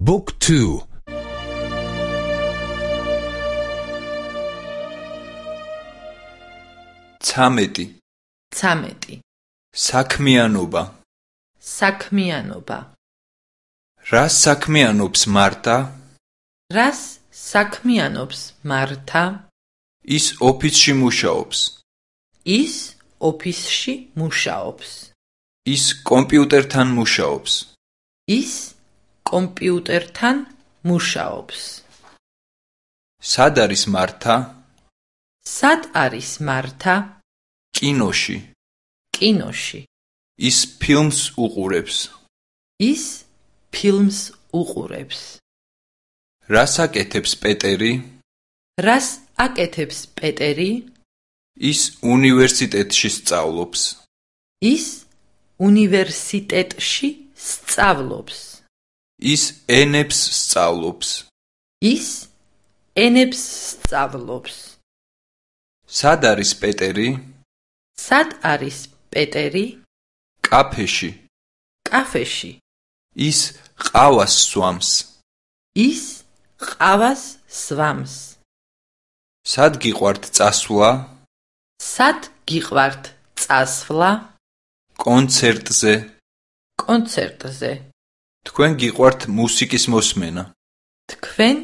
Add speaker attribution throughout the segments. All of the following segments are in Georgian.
Speaker 1: Book 2
Speaker 2: 13
Speaker 3: 13
Speaker 2: საქმიანობა
Speaker 3: საქმიანობა
Speaker 2: რა საქმიანობს მართა
Speaker 3: რას საქმიანობს მართა
Speaker 2: ის ოფისში მუშაობს
Speaker 3: ის ოფისში მუშაობს
Speaker 2: ის კომპიუტერთან მუშაობს
Speaker 3: ის კომპიუტერთან მუშაობს.
Speaker 2: სად არის მართა?
Speaker 3: სად არის მართა?
Speaker 2: კინოში.
Speaker 3: კინოში.
Speaker 2: ის ფილმს უყურებს.
Speaker 3: ის ფილმს უყურებს.
Speaker 2: რას აკეთებს პეტერი?
Speaker 3: რას აკეთებს პეტერი?
Speaker 2: ის უნივერსიტეტში სწავლობს.
Speaker 3: ის უნივერსიტეტში სწავლობს
Speaker 2: ის ენებს სწავლობს.
Speaker 3: ის ენებს სწავლობს.
Speaker 2: სად არის პეტერი?
Speaker 3: სად არის პეტერი?
Speaker 2: კაფეში.
Speaker 3: კაფეში.
Speaker 2: ის ყავას სვამს.
Speaker 3: ის ყავას სვამს.
Speaker 2: სად გიყვართ წასვლა?
Speaker 3: სად გიყვართ წასვლა?
Speaker 2: კონცერტზე.
Speaker 3: კონცერტზე
Speaker 2: თქვენ გიყვართ მუსიკის მოსმენა.
Speaker 3: თქვენ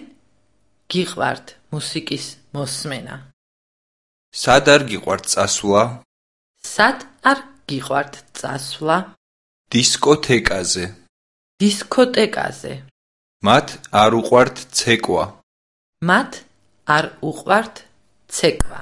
Speaker 3: გიყვართ მუსიკის მოსმენა.
Speaker 2: სად არ გიყვართ წასვლა?
Speaker 3: სად არ გიყვართ წასვლა?
Speaker 2: დისკოთეკაზე.
Speaker 3: დისკოტეკაზე
Speaker 2: მათ არ უყვართ ცეკვა.
Speaker 3: მათ არ უყვართ ცეკვა